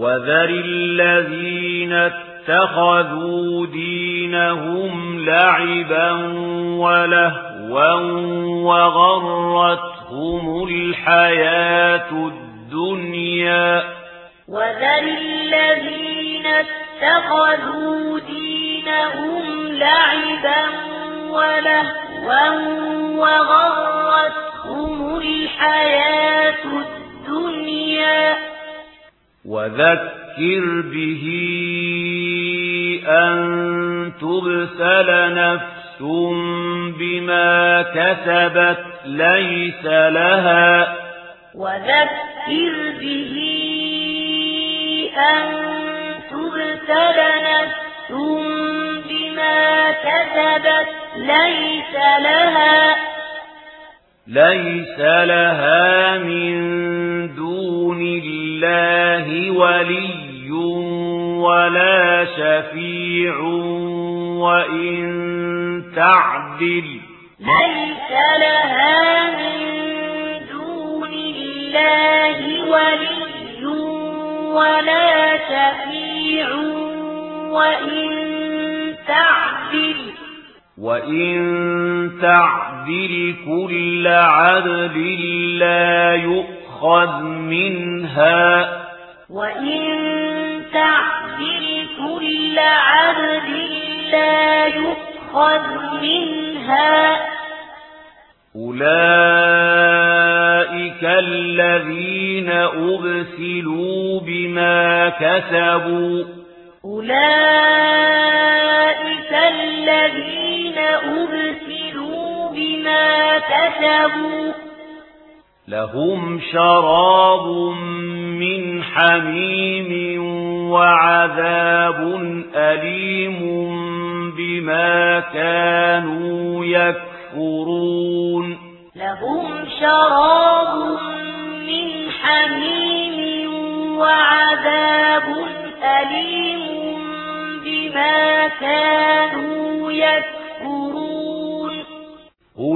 وذر الذين اتخذوا دينهم لعبا ولهوا وغرتهم الحياة الدنيا وذر الذين اتخذوا دينهم لعبا ولهوا وغرتهم الحياة الدنيا وذكر به أن تبسل نفس بما كسبت ليس لها وذكر به أن تبسل نفس بما كسبت ليس لها ليس لها من دون الله ولي ولا شفيع وإن تعدل ليس لها من دون الله ولي ولا شفيع وإن تعدل وَإِن تَعْدِلْ كُلَّ عَدْلٍ لَّا يُؤْخَذْ مِنْهَا وَإِن تَعْدِلْ كُلَّ عَدْلٍ لَّا يُؤْخَذْ مِنْهَا أُولَئِكَ الَّذِينَ أُبْسِلُوا بِمَا كَسَبُوا أُولَئِكَ الَّذِينَ أبسلوا بما كسبوا لهم شراب من حميم وعذاب أليم بما كانوا يكفرون. لهم شراب من حميم وعذاب أليم بما كانوا يكفرون.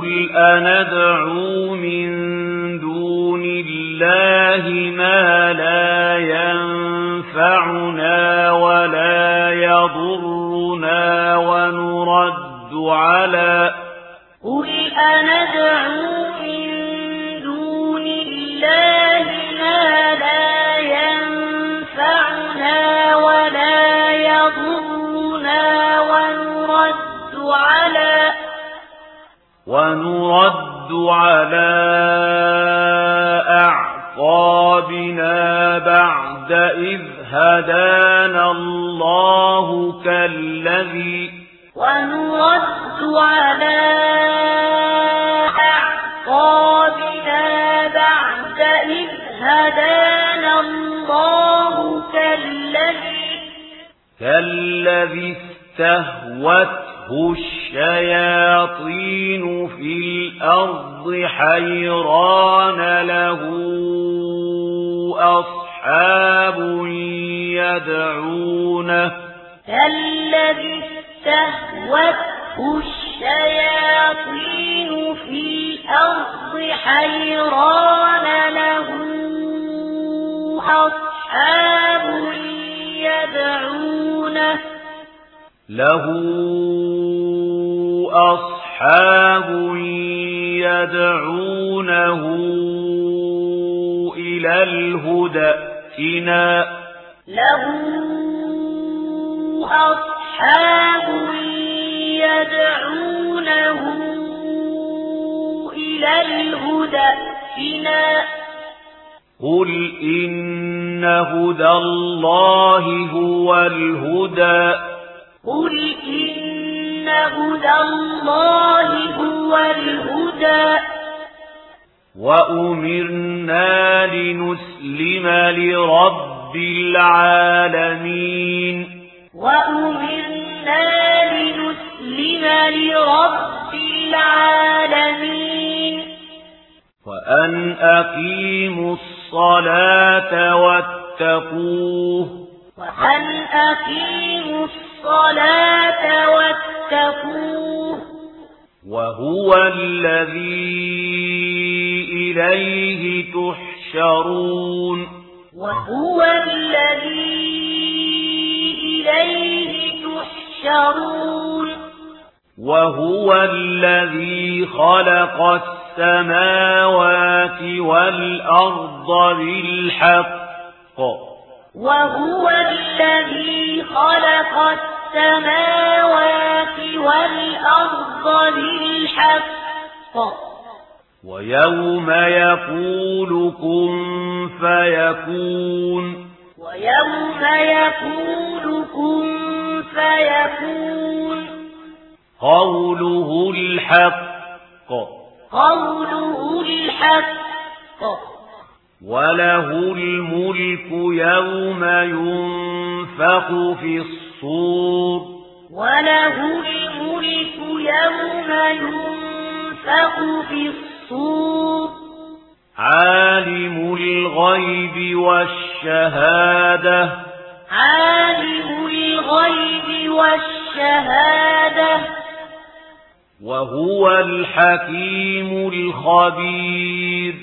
قل أندعو من دون الله ما لا ينفعنا ولا يضرنا ونرد على قل أندعو من دون الله ما لا ينفعنا ولا يضرنا ونرد على ونرد على أعقابنا بعد إذ هدان الله كالذي ونرد على أعقابنا بعد إذ هدان الله كالذي كالذي استهوته تَمَسَّهُ الشَّيَاطِينُ فِي الْأَرْضِ حَيْرَانَ لَهُ أَصْحَابٌ يَدْعُونَهُ الَّذِي اسْتَهْوَتْهُ الشَّيَاطِينُ فِي الْأَرْضِ حَيْرَانَ لَهُ أَصْحَابٌ يَدْعُونَهُ لَهُ أصحاب يدعونه إلى الهدى اتنا له أصحاب يدعونه إلى الهدى اتنا قل إن هدى الله هو الهدى. قل إن هدى الله هو الهدى. وأمرنا لنسلم لرب العالمين. وأمرنا لنسلم لرب العالمين. وأن أقيموا الصلاة واتقوه. وأن أقيموا الصلاة واتقوه. واتقوه وهو الذي إليه تحشرون. وهو الذي إليه تحشرون. وهو الذي خلق السماوات والأرض بالحق. وهو الذي خلق السماوات السماوات والأرض للحق ويوم يقول كن فيكون. ويوم يقول كن فيكون. قوله الحق. قوله الحق. وله الملك يوم ينفق في الصور النُّشُورِ وَلَهُ الْمُلْكُ يَوْمَ يُنفَخُ فِي الصُّورِ عَالِمُ الْغَيْبِ وَالشَّهَادَةِ عَالِمُ الْغَيْبِ وَالشَّهَادَةِ وَهُوَ الْحَكِيمُ الْخَبِيرُ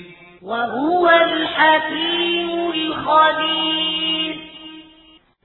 وَهُوَ الْحَكِيمُ الْخَبِيرُ